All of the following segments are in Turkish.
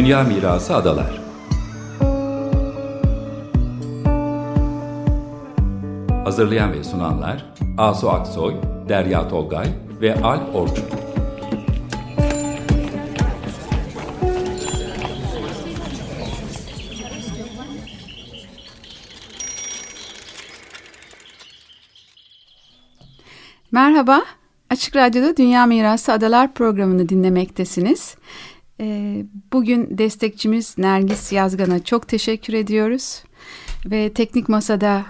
Dünya Mirası Adalar Hazırlayan ve sunanlar Asu Aksoy, Derya Tolgay ve Alp Orçun. Merhaba, Açık Radyo'da Dünya Mirası Adalar programını dinlemektesiniz. Ee, bugün destekçimiz Nergis Yazgan'a çok teşekkür ediyoruz. Ve Teknik Masa'da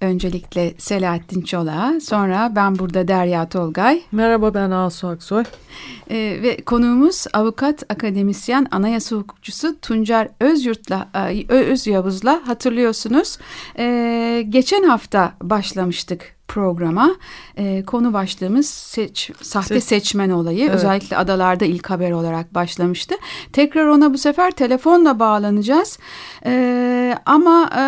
öncelikle Selahattin Çolak'a, sonra ben burada Derya Tolgay. Merhaba ben Asu Aksoy. Ee, ve konuğumuz avukat, akademisyen, anayasa hukukçusu Tuncer Özyurt'la, Öz Yavuz'la hatırlıyorsunuz. Ee, geçen hafta başlamıştık programa. E, konu başlığımız seç, sahte Se seçmen olayı. Evet. Özellikle adalarda ilk haber olarak başlamıştı. Tekrar ona bu sefer telefonla bağlanacağız. E, ama e,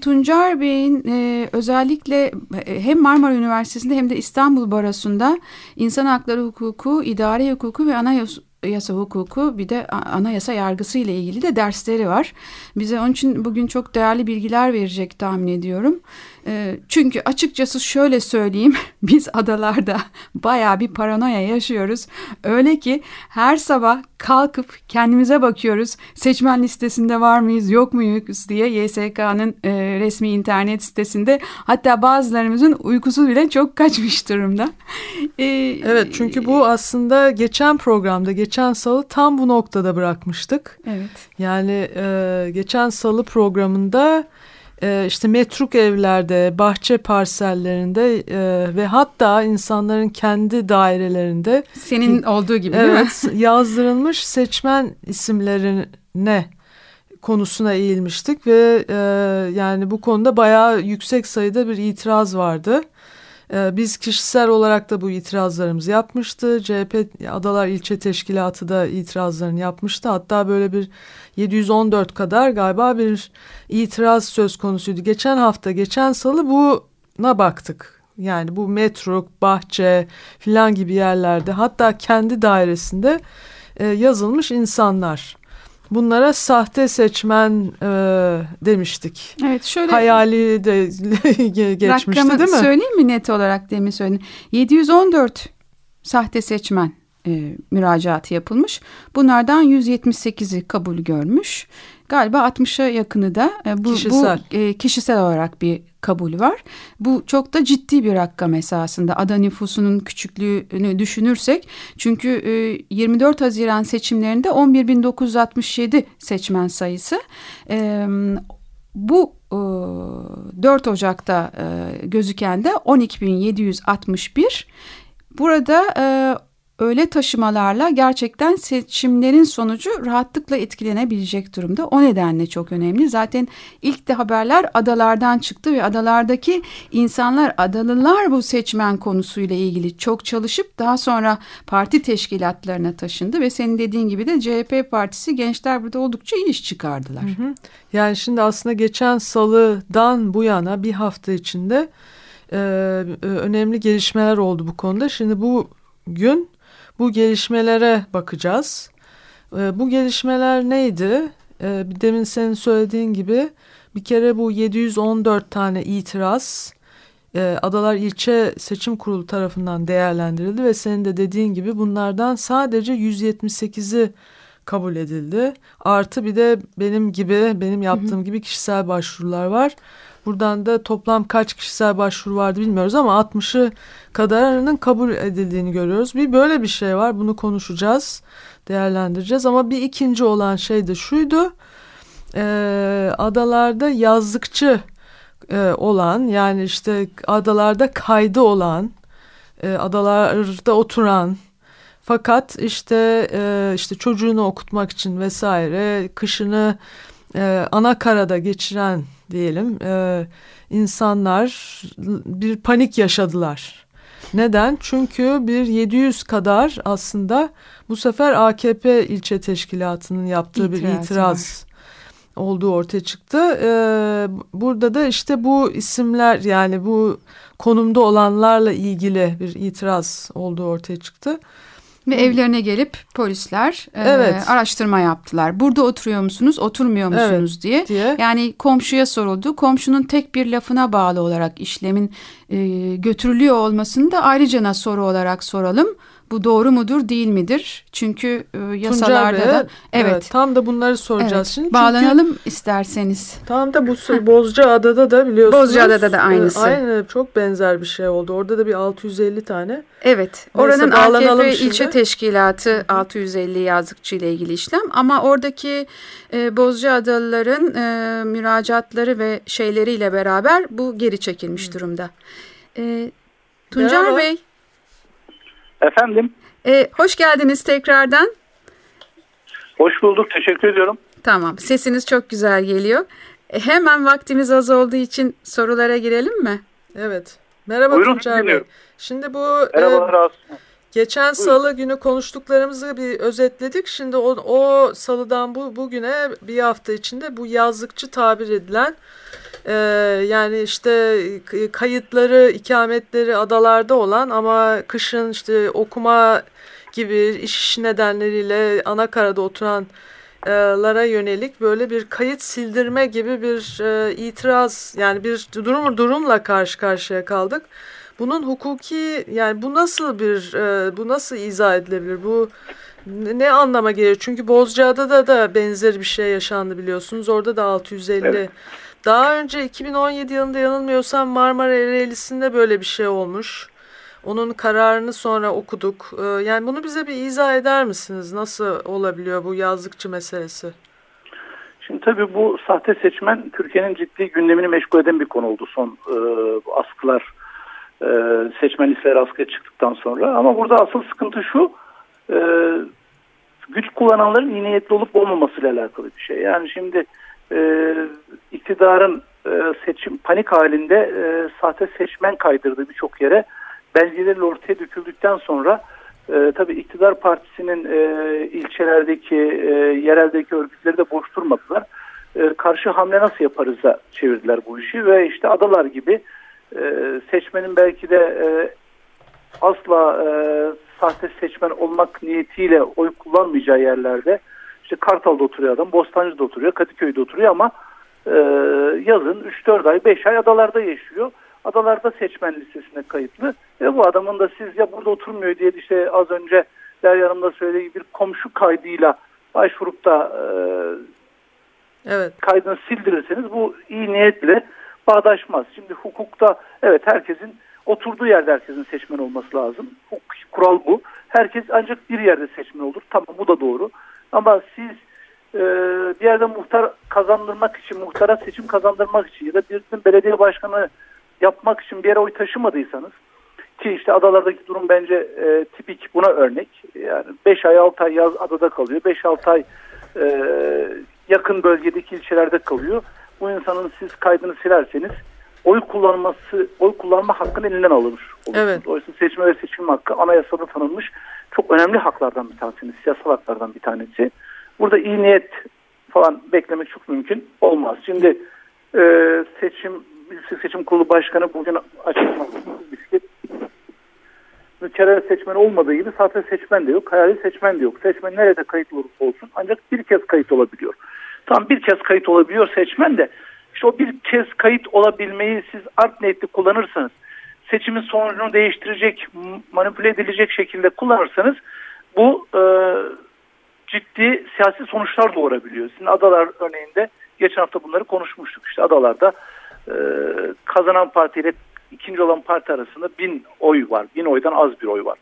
Tuncer Bey'in e, özellikle e, hem Marmara Üniversitesi'nde hem de İstanbul Barosu'nda insan hakları hukuku, idare hukuku ve anayasa yasa hukuku bir de anayasa yargısı ile ilgili de dersleri var. Bize onun için bugün çok değerli bilgiler verecek tahmin ediyorum. Ee, çünkü açıkçası şöyle söyleyeyim biz adalarda baya bir paranoya yaşıyoruz. Öyle ki her sabah kalkıp kendimize bakıyoruz. Seçmen listesinde var mıyız yok muyuz diye YSK'nın e, resmi internet sitesinde hatta bazılarımızın uykusu bile çok kaçmış durumda. Ee, evet çünkü bu aslında geçen programda geçen salı tam bu noktada bırakmıştık. Evet. Yani e, geçen salı programında e, işte metruk evlerde, bahçe parsellerinde e, ve hatta insanların kendi dairelerinde senin olduğu gibi evet, değil mi? yazdırılmış seçmen isimlerine konusuna eğilmiştik ve e, yani bu konuda bayağı yüksek sayıda bir itiraz vardı. E, biz kişisel olarak da bu itirazlarımızı yapmıştı. CHP Adalar İlçe Teşkilatı da itirazlarını yapmıştı. Hatta böyle bir 714 kadar galiba bir itiraz söz konusuydu. Geçen hafta, geçen salı buna baktık. Yani bu metro, bahçe filan gibi yerlerde hatta kendi dairesinde e, yazılmış insanlar. Bunlara sahte seçmen e, demiştik. Evet şöyle. Hayali de geçmişti değil mi? söyleyeyim mi net olarak demin söyledim. 714 sahte seçmen e, müracaatı yapılmış. Bunlardan 178'i kabul görmüş. Galiba 60'a yakını da e, bu, kişisel. bu e, kişisel olarak bir kabul var. Bu çok da ciddi bir rakam esasında ada nüfusunun küçüklüğünü düşünürsek. Çünkü e, 24 Haziran seçimlerinde 11.967 seçmen sayısı. E, bu 4 e, Ocak'ta e, gözüken de 12.761. Burada e, öyle taşımalarla gerçekten seçimlerin sonucu rahatlıkla etkilenebilecek durumda. O nedenle çok önemli. Zaten ilk de haberler adalardan çıktı ve adalardaki insanlar, adalılar bu seçmen konusuyla ilgili çok çalışıp daha sonra parti teşkilatlarına taşındı ve senin dediğin gibi de CHP partisi gençler burada oldukça iyi iş çıkardılar. Hı hı. Yani şimdi aslında geçen salıdan bu yana bir hafta içinde e, önemli gelişmeler oldu bu konuda. Şimdi bu gün bu gelişmelere bakacağız. E, bu gelişmeler neydi? E, demin senin söylediğin gibi bir kere bu 714 tane itiraz e, Adalar İlçe Seçim Kurulu tarafından değerlendirildi ve senin de dediğin gibi bunlardan sadece 178'i kabul edildi. Artı bir de benim gibi benim yaptığım hı hı. gibi kişisel başvurular var. Buradan da toplam kaç kişisel başvuru vardı bilmiyoruz ama 60'ı kadarının kabul edildiğini görüyoruz. Bir böyle bir şey var. Bunu konuşacağız, değerlendireceğiz. Ama bir ikinci olan şey de şuydu. E, adalarda yazlıkçı e, olan yani işte adalarda kaydı olan, e, adalarda oturan fakat işte e, işte çocuğunu okutmak için vesaire kışını e, ana karada geçiren diyelim e, insanlar bir panik yaşadılar. Neden? Çünkü bir 700 kadar aslında bu sefer AKP ilçe teşkilatının yaptığı itiraz bir itiraz var. olduğu ortaya çıktı. Ee, burada da işte bu isimler yani bu konumda olanlarla ilgili bir itiraz olduğu ortaya çıktı. Ve evlerine gelip polisler e, evet. e, araştırma yaptılar. Burada oturuyor musunuz, oturmuyor musunuz evet, diye. diye. Yani komşuya soruldu. Komşunun tek bir lafına bağlı olarak işlemin e, götürülüyor olmasını da ayrıca soru olarak soralım. Bu doğru mudur değil midir? Çünkü e, yasalarda Bey, da evet. evet tam da bunları soracağız evet, şimdi. Bağlanalım çünkü, isterseniz. Tam da bu Bozcaada'da da biliyorsunuz. Bozcaada'da da aynısı. Aynı çok benzer bir şey oldu. Orada da bir 650 tane. Evet. Oranın AKP ilçe teşkilatı 650 yazıkçı ile ilgili işlem ama oradaki e, Bozcaadalıların e, müracaatları ve şeyleriyle beraber bu geri çekilmiş Hı. durumda. E, Tuncer Merhaba. Bey Efendim? E, hoş geldiniz tekrardan. Hoş bulduk. Teşekkür ediyorum. Tamam. Sesiniz çok güzel geliyor. E, hemen vaktimiz az olduğu için sorulara girelim mi? Evet. Merhaba Buyurun, Tuncer Bey. Şimdi bu Merhabalar e, geçen Buyurun. salı günü konuştuklarımızı bir özetledik. Şimdi o, o salıdan bu bugüne bir hafta içinde bu yazlıkçı tabir edilen ee, yani işte kayıtları, ikametleri adalarda olan ama kışın işte okuma gibi iş nedenleriyle ana karada oturanlara yönelik böyle bir kayıt sildirme gibi bir e, itiraz yani bir durum durumla karşı karşıya kaldık. Bunun hukuki yani bu nasıl bir e, bu nasıl izah edilebilir? Bu ne anlama geliyor? Çünkü Bozcaada da da benzer bir şey yaşandı biliyorsunuz. Orada da 650 evet. Daha önce 2017 yılında yanılmıyorsam Marmara Ereğlisi'nde böyle bir şey olmuş. Onun kararını sonra okuduk. Ee, yani bunu bize bir izah eder misiniz? Nasıl olabiliyor bu yazlıkçı meselesi? Şimdi tabii bu sahte seçmen Türkiye'nin ciddi gündemini meşgul eden bir konu oldu son e, askılar e, seçmen listeleri askıya çıktıktan sonra. Ama burada asıl sıkıntı şu e, güç kullananların iyi niyetli olup olmamasıyla alakalı bir şey. Yani şimdi e, iktidarın e, seçim panik halinde e, sahte seçmen kaydırdığı birçok yere belgelerle ortaya döküldükten sonra e, tabii iktidar partisinin e, ilçelerdeki e, yereldeki örgütleri de boş durmadılar. E, karşı hamle nasıl yaparız da çevirdiler bu işi ve işte adalar gibi e, seçmenin belki de e, asla e, sahte seçmen olmak niyetiyle oy kullanmayacağı yerlerde işte Kartal'da oturuyor adam, Bostancı'da oturuyor, Kadıköy'de oturuyor ama e, yazın 3-4 ay, 5 ay adalarda yaşıyor. Adalarda seçmen listesine kayıtlı. Ve bu adamın da siz ya burada oturmuyor diye işte az önce Derya Hanım da söylediği bir komşu kaydıyla başvurup da e, evet. kaydını sildirirseniz bu iyi niyetle bağdaşmaz. Şimdi hukukta evet herkesin oturduğu yerde herkesin seçmen olması lazım. Kural bu. Herkes ancak bir yerde seçmen olur. Tamam bu da doğru. Ama siz e, bir yerde muhtar kazandırmak için, muhtara seçim kazandırmak için ya da birisinin belediye başkanı yapmak için bir yere oy taşımadıysanız ki işte adalardaki durum bence e, tipik buna örnek. Yani 5 ay 6 ay yaz adada kalıyor. 5-6 ay e, yakın bölgedeki ilçelerde kalıyor. Bu insanın siz kaydını silerseniz oy kullanması, oy kullanma hakkını elinden alınır. Evet. Dolayısıyla seçme ve seçim hakkı anayasada tanınmış çok önemli haklardan bir tanesi, siyasal haklardan bir tanesi. Burada iyi niyet falan beklemek çok mümkün olmaz. Şimdi e, seçim Yüksek Seçim Kurulu Başkanı bugün açıklaması mükerrer seçmen olmadığı gibi sahte seçmen de yok, hayali seçmen de yok. Seçmen nerede kayıt olursa olsun ancak bir kez kayıt olabiliyor. Tam bir kez kayıt olabiliyor seçmen de işte o bir kez kayıt olabilmeyi siz art niyetli kullanırsanız seçimin sonucunu değiştirecek, manipüle edilecek şekilde kullanırsanız bu e, ciddi siyasi sonuçlar doğurabiliyor. Sizin adalar örneğinde geçen hafta bunları konuşmuştuk. İşte adalarda e, kazanan partiyle ikinci olan parti arasında bin oy var. Bin oydan az bir oy var.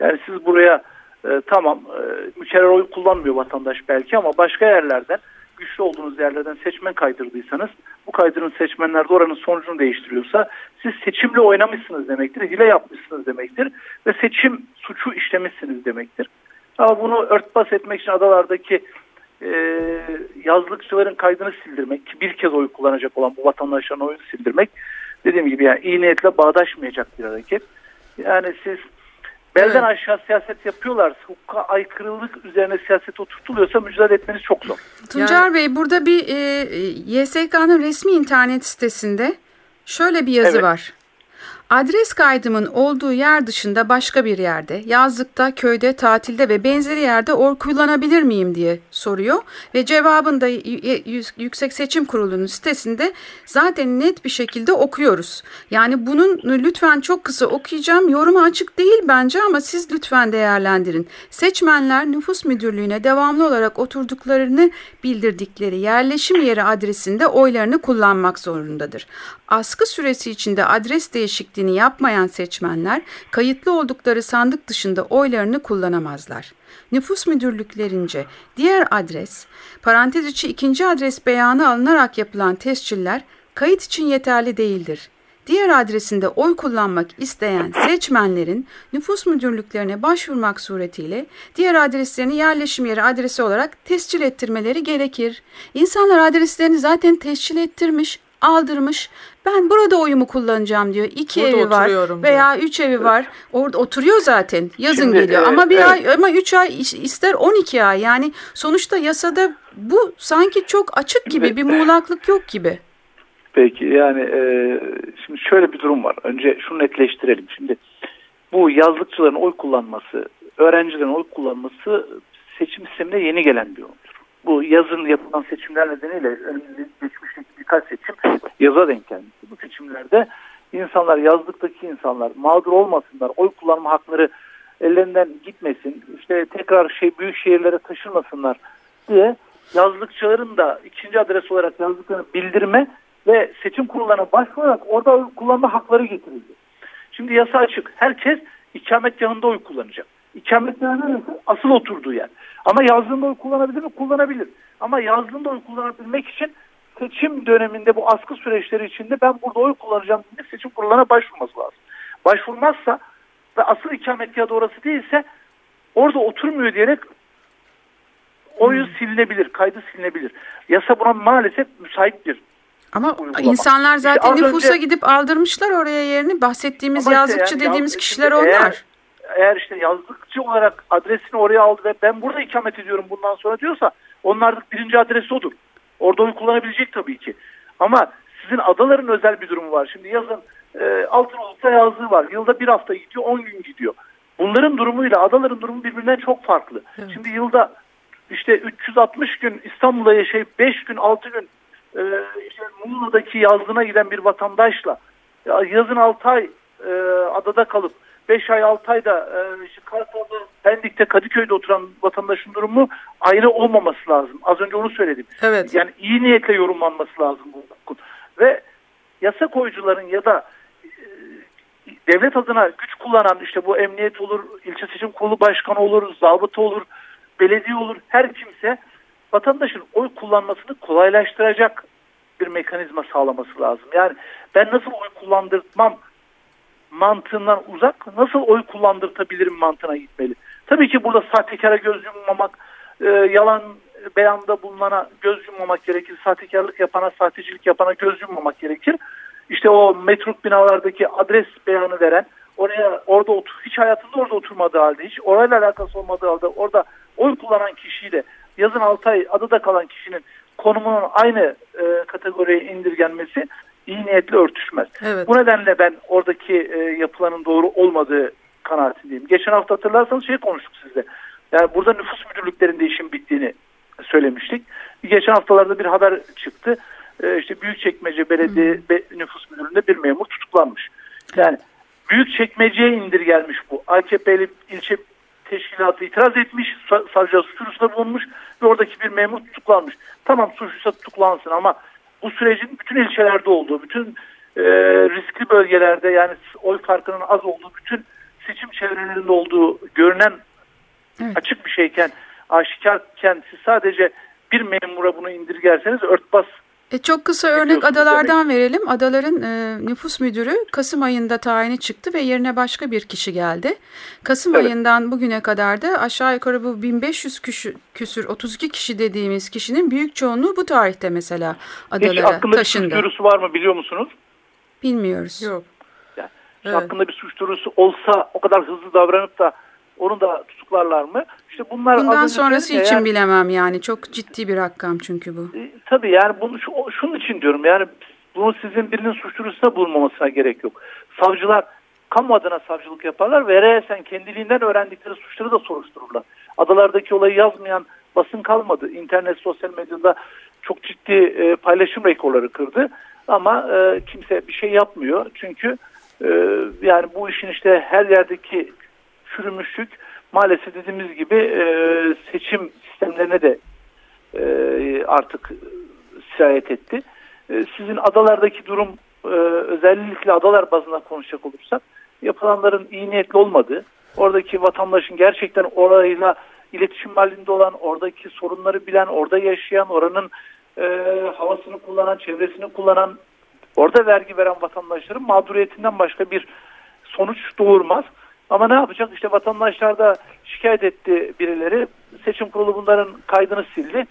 Yani siz buraya e, tamam e, mükerrer oy kullanmıyor vatandaş belki ama başka yerlerden güçlü olduğunuz yerlerden seçmen kaydırdıysanız bu kaydırın seçmenler de oranın sonucunu değiştiriyorsa siz seçimle oynamışsınız demektir, hile yapmışsınız demektir ve seçim suçu işlemişsiniz demektir. Ama bunu örtbas etmek için adalardaki e, yazlıkçıların kaydını sildirmek, bir kez oy kullanacak olan bu vatandaşların oyunu sildirmek dediğim gibi yani iyi niyetle bağdaşmayacak bir hareket. Yani siz belden evet. aşağı siyaset yapıyorlarsa, hukuka aykırılık üzerine siyaset oturtuluyorsa mücadele etmeniz çok zor. Tuncer yani, Bey burada bir e, YSK'nın resmi internet sitesinde şöyle bir yazı evet. var. Adres kaydımın olduğu yer dışında başka bir yerde, yazlıkta, köyde, tatilde ve benzeri yerde oy kullanabilir miyim diye soruyor. Ve cevabında Yüksek Seçim Kurulu'nun sitesinde zaten net bir şekilde okuyoruz. Yani bunun lütfen çok kısa okuyacağım. Yorumu açık değil bence ama siz lütfen değerlendirin. Seçmenler nüfus müdürlüğüne devamlı olarak oturduklarını bildirdikleri yerleşim yeri adresinde oylarını kullanmak zorundadır. Askı süresi içinde adres değişikliğini yapmayan seçmenler kayıtlı oldukları sandık dışında oylarını kullanamazlar. Nüfus müdürlüklerince diğer adres, parantez içi ikinci adres beyanı alınarak yapılan tesciller kayıt için yeterli değildir. Diğer adresinde oy kullanmak isteyen seçmenlerin nüfus müdürlüklerine başvurmak suretiyle diğer adreslerini yerleşim yeri adresi olarak tescil ettirmeleri gerekir. İnsanlar adreslerini zaten tescil ettirmiş, aldırmış. Ben burada oyumu kullanacağım diyor. İki burada evi var veya diyor. üç evi var. Orada oturuyor zaten. Yazın Şimdi, geliyor. e, ama bir evet. ay ama üç ay ister on iki ay. Yani sonuçta yasada bu sanki çok açık gibi Şimdi- bir muğlaklık yok gibi. Peki yani e, şimdi şöyle bir durum var. Önce şunu netleştirelim. Şimdi bu yazlıkçıların oy kullanması, öğrencilerin oy kullanması seçim sistemine yeni gelen bir olumdur. Bu yazın yapılan seçimler nedeniyle önümüzdeki geçmişteki birkaç seçim yaza denk gelmişti. Bu seçimlerde insanlar yazlıktaki insanlar mağdur olmasınlar, oy kullanma hakları ellerinden gitmesin, işte tekrar şey büyük şehirlere taşınmasınlar diye yazlıkçıların da ikinci adres olarak yazdıklarını bildirme ve seçim kurullarına başvurarak orada oy kullanma hakları getirildi. Şimdi yasa açık. Herkes ikametgahında oy kullanacak. İkametgahı neresi? Asıl oturduğu yer. Ama yazdığında oy kullanabilir mi? Kullanabilir. Ama yazdığında oy kullanabilmek için seçim döneminde bu askı süreçleri içinde ben burada oy kullanacağım diye seçim kurullarına başvurması lazım. Başvurmazsa ve asıl ikametgahı orası değilse orada oturmuyor diyerek oyu silinebilir, kaydı silinebilir. Yasa buna maalesef müsait bir Ama uygulama. insanlar İşte zaten az nüfusa önce- gidip aldırmışlar oraya yerini. Bahsettiğimiz işte yazlıkçı yani dediğimiz yazlık kişiler şimdi onlar. Eğer, eğer işte yazlıkçı olarak adresini oraya aldı ve ben burada ikamet ediyorum bundan sonra diyorsa onun artık birinci adresi odur. Orada oy kullanabilecek tabii ki. Ama sizin adaların özel bir durumu var. Şimdi yazın e, Altınoluk'ta yazlığı var. Yılda bir hafta gidiyor, 10 gün gidiyor. Bunların durumuyla adaların durumu birbirinden çok farklı. Şimdi yılda işte 360 gün İstanbul'da yaşayıp 5 gün 6 gün e, işte Muğla'daki yazlığına giden bir vatandaşla ya yazın 6 ay e, adada kalıp 5 ay 6 ayda e, işte Kartal'da, Pendik'te, Kadıköy'de oturan vatandaşın durumu ayrı olmaması lazım. Az önce onu söyledim. Evet. Yani iyi niyetle yorumlanması lazım bu. Ve yasa koyucuların ya da e, devlet adına güç kullanan işte bu emniyet olur, ilçe seçim kurulu başkanı olur, zabıta olur, belediye olur, her kimse vatandaşın oy kullanmasını kolaylaştıracak bir mekanizma sağlaması lazım. Yani ben nasıl oy kullandırmam mantığından uzak, nasıl oy kullandırtabilirim mantığına gitmeli. Tabii ki burada sahtekara göz yummamak, e, yalan beyanda bulunana göz yummamak gerekir. Sahtekarlık yapana, sahtecilik yapana göz yummamak gerekir. İşte o metruk binalardaki adres beyanı veren, oraya orada otur, hiç hayatında orada oturmadığı halde, hiç orayla alakası olmadığı halde orada oy kullanan kişiyle yazın 6 ay adada kalan kişinin konumunun aynı e, kategoriye indirgenmesi iyi niyetle örtüşmez. Evet. Bu nedenle ben oradaki e, yapılanın doğru olmadığı kanaatindeyim. Geçen hafta hatırlarsanız şey konuştuk sizle. Yani burada nüfus müdürlüklerinde işin bittiğini söylemiştik. Geçen haftalarda bir haber çıktı. E, işte Büyükçekmece Belediye be, Nüfus Müdürlüğü'nde bir memur tutuklanmış. Yani Büyükçekmece'ye indirgelmiş bu. AKP'li ilçe teşkilatı itiraz etmiş, sa- savcıya suç duyurusunda bulunmuş ve oradaki bir memur tutuklanmış. Tamam suçluysa tutuklansın ama bu sürecin bütün ilçelerde olduğu, bütün e, riskli bölgelerde yani oy farkının az olduğu, bütün seçim çevrelerinde olduğu görünen Evet. açık bir şeyken, aşikarken siz sadece bir memura bunu indirgerseniz örtbas E çok kısa örnek adalardan verelim. Adaların e, nüfus müdürü Kasım ayında tayini çıktı ve yerine başka bir kişi geldi. Kasım Evet. ayından bugüne kadar da aşağı yukarı bu 1500 küsür, küsür 32 kişi dediğimiz kişinin büyük çoğunluğu bu tarihte mesela Hiç adalara hakkında bir suç taşındı. duyurusu var mı biliyor musunuz? Bilmiyoruz. Yok. Yani Evet. hakkında bir suç duyurusu olsa o kadar hızlı davranıp da onu da tutuklarlar mı? İşte bunlar Bundan sonrası için yani, bilemem yani. Çok ciddi bir rakam çünkü bu. e, tabii yani bunu şu, şunun için diyorum yani Bunu sizin birinin suç duyurusunda bulunmamasına gerek yok. Savcılar kamu adına savcılık yaparlar ve resen kendiliğinden öğrendikleri suçları da soruştururlar. Adalardaki olayı yazmayan basın kalmadı. İnternet, sosyal medyada çok ciddi e, paylaşım rekorları kırdı. Ama e, kimse bir şey yapmıyor. Çünkü e, yani bu işin işte her yerdeki çürümüşlük maalesef dediğimiz gibi e, seçim sistemlerine de e, artık sirayet etti. E, sizin adalardaki durum e, özellikle adalar bazında konuşacak olursak yapılanların iyi niyetli olmadığı, oradaki vatandaşın gerçekten orayla iletişim halinde olan, oradaki sorunları bilen, orada yaşayan, oranın e, havasını kullanan, çevresini kullanan, orada vergi veren vatandaşların mağduriyetinden başka bir sonuç doğurmaz. Ama ne yapacak? İşte vatandaşlar da şikayet etti birileri. Seçim kurulu bunların kaydını sildi.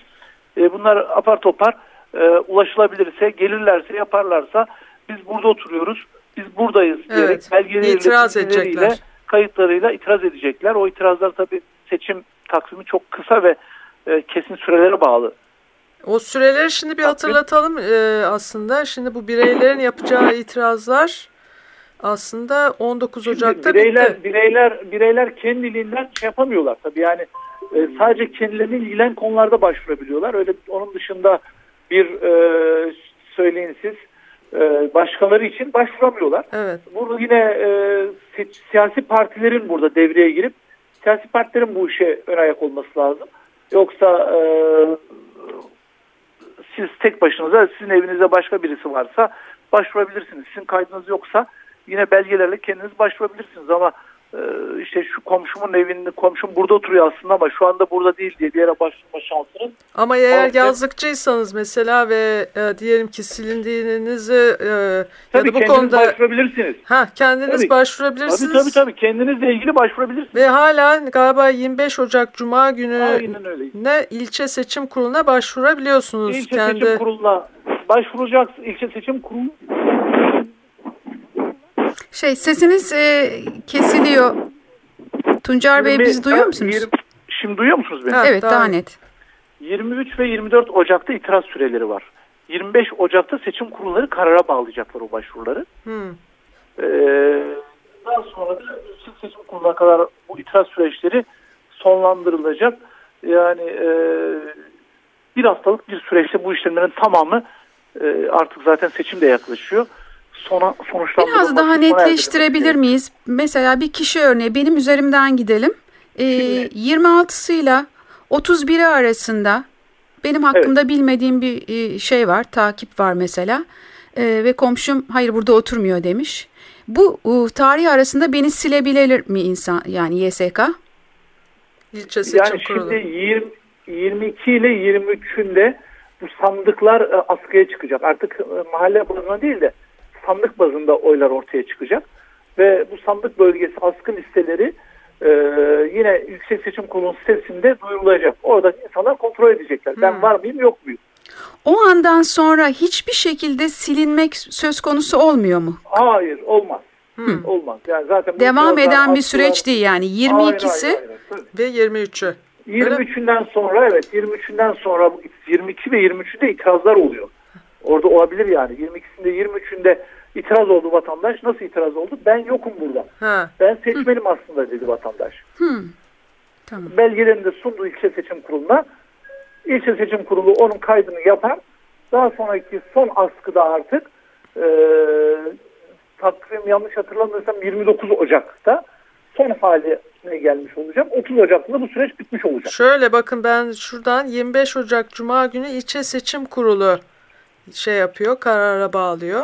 E, bunlar apar topar e, ulaşılabilirse, gelirlerse, yaparlarsa biz burada oturuyoruz, biz buradayız evet. diyerek belgeleriyle, itiraz edecekler. kayıtlarıyla itiraz edecekler. O itirazlar tabii seçim takvimi çok kısa ve e, kesin sürelere bağlı. O süreleri şimdi bir hatırlatalım e, aslında. Şimdi bu bireylerin yapacağı itirazlar aslında 19 Ocak'ta Şimdi bireyler, bitti. Bireyler, bireyler kendiliğinden şey yapamıyorlar tabii yani e, sadece kendilerini ilgilen konularda başvurabiliyorlar. Öyle onun dışında bir e, söyleyin siz e, başkaları için başvuramıyorlar. Evet. Burada yine e, siyasi partilerin burada devreye girip siyasi partilerin bu işe ön ayak olması lazım. Yoksa e, siz tek başınıza sizin evinizde başka birisi varsa başvurabilirsiniz. Sizin kaydınız yoksa yine belgelerle kendiniz başvurabilirsiniz ama e, işte şu komşumun evinde komşum burada oturuyor aslında ama şu anda burada değil diye bir yere başvurma şansınız. Ama eğer Ama, yazlıkçıysanız mesela ve e, diyelim ki silindiğinizi e, tabii ya da bu konuda başvurabilirsiniz. Ha kendiniz tabii, başvurabilirsiniz. Tabii tabii tabii kendinizle ilgili başvurabilirsiniz. Ve hala galiba 25 Ocak Cuma günü ne ilçe seçim kuruluna başvurabiliyorsunuz. İlçe kendi... seçim kuruluna başvuracaksınız. İlçe seçim kurulu şey sesiniz e, kesiliyor. Tuncer Bey bizi duyuyor musunuz? 20, şimdi duyuyor musunuz beni? Ha, evet daha, daha net. 23 ve 24 Ocak'ta itiraz süreleri var. 25 Ocak'ta seçim kurulları karara bağlayacaklar o başvuruları. Hmm. Ee, daha sonra da seçim kuruluna kadar bu itiraz süreçleri sonlandırılacak. Yani e, bir haftalık bir süreçte bu işlemlerin tamamı e, artık zaten seçim de yaklaşıyor sona, Biraz daha netleştirebilir miyiz? Mesela bir kişi örneği benim üzerimden gidelim. Ee, 26'sıyla 31'i arasında benim hakkımda evet. bilmediğim bir e, şey var, takip var mesela. Ee, ve komşum hayır burada oturmuyor demiş. Bu tarih arasında beni silebilir mi insan yani YSK? İlçe seçim yani kurulu. şimdi 20, 22 ile 23'ünde bu sandıklar e, askıya çıkacak. Artık e, mahalle bazına değil de sandık bazında oylar ortaya çıkacak. Ve bu sandık bölgesi askı listeleri e, yine Yüksek Seçim Kurulu sitesinde duyurulacak. Orada insanlar kontrol edecekler. Hmm. Ben var mıyım yok muyum? O andan sonra hiçbir şekilde silinmek söz konusu olmuyor mu? Hayır olmaz. Hmm. Olmaz. Yani zaten Devam eden bir süreç değil yani 22'si hayır, hayır, hayır, ve 23'ü. 23'ünden sonra evet 23'ünden sonra 22 ve 23'ünde itirazlar oluyor. Orada olabilir yani. 22'sinde 23'ünde itiraz oldu vatandaş. Nasıl itiraz oldu? Ben yokum burada. Ha. Ben seçmenim Hı. aslında dedi vatandaş. Hı. Tamam. Belgelerini de sundu ilçe seçim kuruluna. İlçe seçim kurulu onun kaydını yapar. Daha sonraki son askıda artık e, takvim yanlış hatırlamıyorsam 29 Ocak'ta son haline gelmiş olacağım. 30 Ocak'ta bu süreç bitmiş olacak. Şöyle bakın ben şuradan 25 Ocak Cuma günü ilçe seçim kurulu şey yapıyor, karara bağlıyor.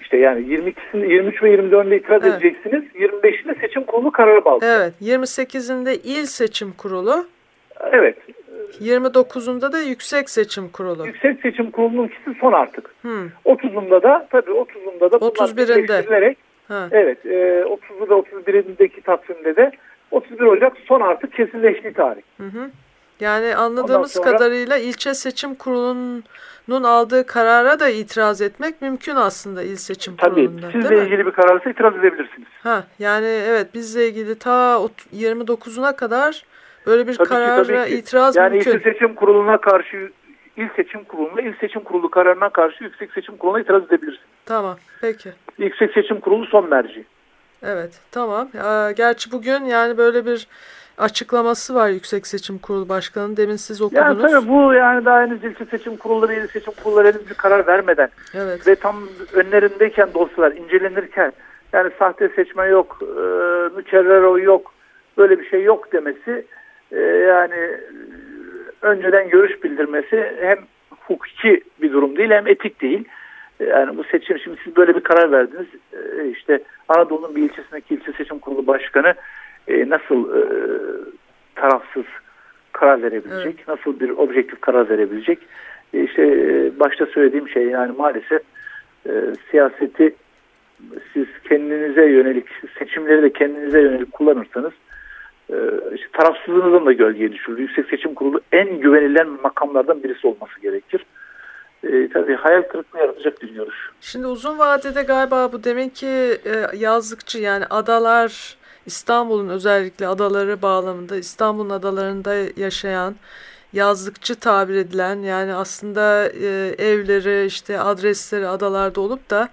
İşte yani 22'sinde 23 ve 24'ünde itiraz evet. edeceksiniz. 25'inde seçim kurulu karara bağlıyor. Evet. 28'inde il seçim kurulu. Evet. 29'unda da yüksek seçim kurulu. Yüksek seçim kurulunun ikisi son artık. Hmm. 30'unda da tabii 30'unda da 31'inde. Evet. E, 30'u ve 31'indeki takvimde de 31 Ocak son artık kesinleştiği tarih. Hı hı. Yani anladığımız sonra, kadarıyla ilçe seçim kurulunun aldığı karara da itiraz etmek mümkün aslında il seçim tabii, kurulunda. Tabii sizle ilgili bir kararsa itiraz edebilirsiniz. Ha, yani evet bizle ilgili ta 29'una kadar böyle bir tabii karara ki, ki. itiraz yani mümkün. Yani ilçe seçim kuruluna karşı İl Seçim Kurulu'na, İl Seçim Kurulu kararına karşı Yüksek Seçim Kurulu'na itiraz edebilirsiniz. Tamam, peki. Yüksek Seçim Kurulu son merci. Evet, tamam. Gerçi bugün yani böyle bir açıklaması var Yüksek Seçim Kurulu Başkanı'nın. Demin siz okudunuz. Yani tabii bu yani daha henüz ilçe seçim kurulları, il seçim kurulları henüz bir karar vermeden evet. ve tam önlerindeyken dosyalar incelenirken yani sahte seçme yok, e, mükerrer oy yok, böyle bir şey yok demesi e, yani önceden görüş bildirmesi hem hukuki bir durum değil hem etik değil. E, yani bu seçim şimdi siz böyle bir karar verdiniz. E, işte Anadolu'nun bir ilçesindeki ilçe seçim kurulu başkanı e, nasıl e, tarafsız karar verebilecek, evet. nasıl bir objektif karar verebilecek. E, işte e, başta söylediğim şey yani maalesef e, siyaseti siz kendinize yönelik seçimleri de kendinize yönelik kullanırsanız e, işte tarafsızlığınızın da gölgeye düşürülür. Yüksek Seçim Kurulu en güvenilen makamlardan birisi olması gerekir. E, tabii hayal kırıklığı yaratacak bir görüş. Şimdi uzun vadede galiba bu demek ki e, yazlıkçı yani adalar İstanbul'un özellikle adaları bağlamında İstanbul'un adalarında yaşayan yazlıkçı tabir edilen yani aslında e, evleri işte adresleri adalarda olup da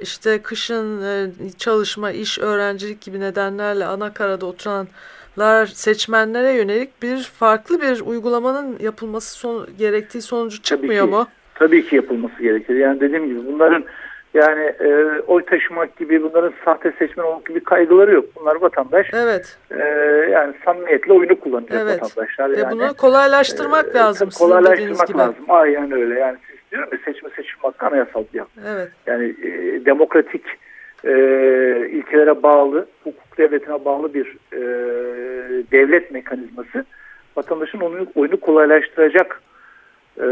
işte kışın e, çalışma, iş, öğrencilik gibi nedenlerle ana karada oturanlar seçmenlere yönelik bir farklı bir uygulamanın yapılması son, gerektiği sonucu çıkmıyor tabii ki, mu? Tabii ki yapılması gerekir. Yani dediğim gibi bunların yani e, oy taşımak gibi bunların sahte seçmen olmak gibi kaygıları yok. Bunlar vatandaş. Evet. E, yani samimiyetle oyunu kullanacak evet. vatandaşlar. Ve yani, bunu kolaylaştırmak e, lazım. Kolaylaştırmak gibi. lazım. Aynen öyle. Yani siz diyorum ya seçme seçim hakkı anayasal bir hak. Evet. Yani e, demokratik e, ilkelere bağlı, hukuk devletine bağlı bir e, devlet mekanizması vatandaşın oyunu, oyunu kolaylaştıracak e,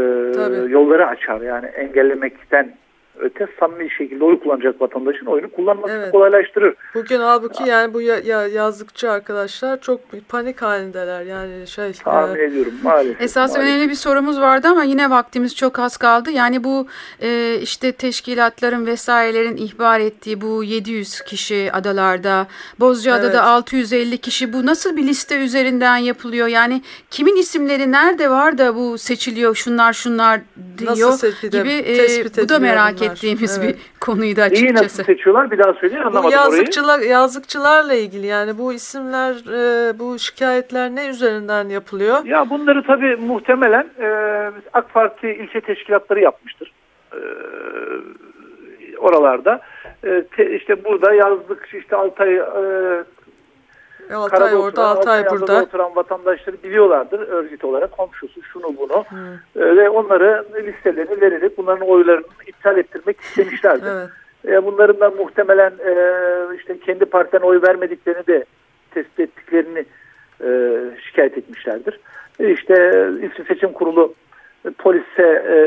yolları açar. Yani engellemekten öte samimi şekilde oy kullanacak vatandaşın oyunu kullanmasını evet. kolaylaştırır. Bugün halbuki yani bu ya, ya yazlıkçı arkadaşlar çok bir panik halindeler yani şey. Tahmin e, ediyorum maalesef. Esas maalesef. önemli bir sorumuz vardı ama yine vaktimiz çok az kaldı. Yani bu e, işte teşkilatların vesairelerin ihbar ettiği bu 700 kişi adalarda, Bozcaada'da evet. 650 kişi bu nasıl bir liste üzerinden yapılıyor? Yani kimin isimleri nerede var da bu seçiliyor şunlar şunlar diyor gibi e, bu da merak ettiğimiz evet. bir konuydu açıkçası. İyi nasıl seçiyorlar bir daha söyleyin anlamadım bu yazıkçılar, orayı. Yazıkçılarla ilgili yani bu isimler e, bu şikayetler ne üzerinden yapılıyor? Ya bunları tabii muhtemelen e, AK Parti ilçe teşkilatları yapmıştır. E, oralarda. E, te, işte burada yazlık işte Altay e, Altay orada, oturan, Altay burada. oturan vatandaşları biliyorlardır örgüt olarak komşusu şunu bunu e, ve onları listelerini verilip bunların oylarını iptal ettirmek istemişlerdir. evet. E, bunların da muhtemelen e, işte kendi partiden oy vermediklerini de tespit ettiklerini e, şikayet etmişlerdir. E, işte İlçe Seçim Kurulu e, polise e,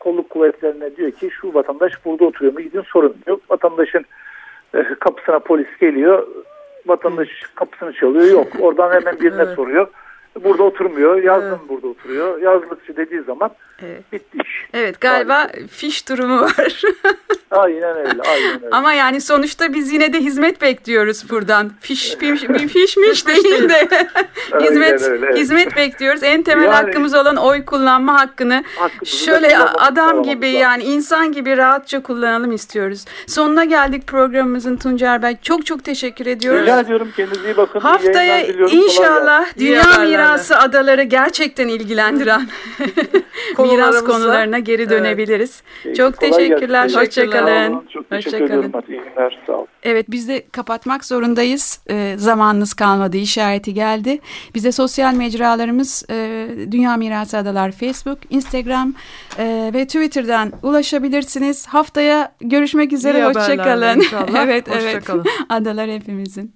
kolluk kuvvetlerine diyor ki şu vatandaş burada oturuyor mu gidin sorun diyor. Vatandaşın e, kapısına polis geliyor vatandaş kapısını çalıyor yok. Oradan hemen birine evet. soruyor. Burada oturmuyor. Yazın evet. burada oturuyor. Yazlıkçı dediği zaman evet. bitti iş. Evet galiba Maalesef. fiş durumu var. aynen öyle. Aynen öyle. Ama yani sonuçta biz yine de hizmet bekliyoruz buradan. Fiş, fiş, fişmiş değil de hizmet öyle, evet. hizmet bekliyoruz. En temel yani, hakkımız olan oy kullanma hakkını şöyle adam gibi yani insan gibi rahatça kullanalım istiyoruz. Sonuna geldik programımızın Tuncer Bey. Çok çok teşekkür ediyoruz. Rica ediyorum. Kendinize iyi bakın. Haftaya inşallah Dünya Mirası adaları gerçekten ilgilendiren miras konularına geri dönebiliriz. Evet. Çok Kolay teşekkürler. Hoşçakalın. Çok teşekkür ederim. İyi günler. Sağ olun. Evet biz de kapatmak zorundayız. E, zamanınız kalmadı. işareti geldi. Bize sosyal mecralarımız e, Dünya Mirası Adalar Facebook, Instagram e, ve Twitter'dan ulaşabilirsiniz. Haftaya görüşmek üzere. Hoşçakalın. evet Hoşça evet. Kalın. Adalar hepimizin.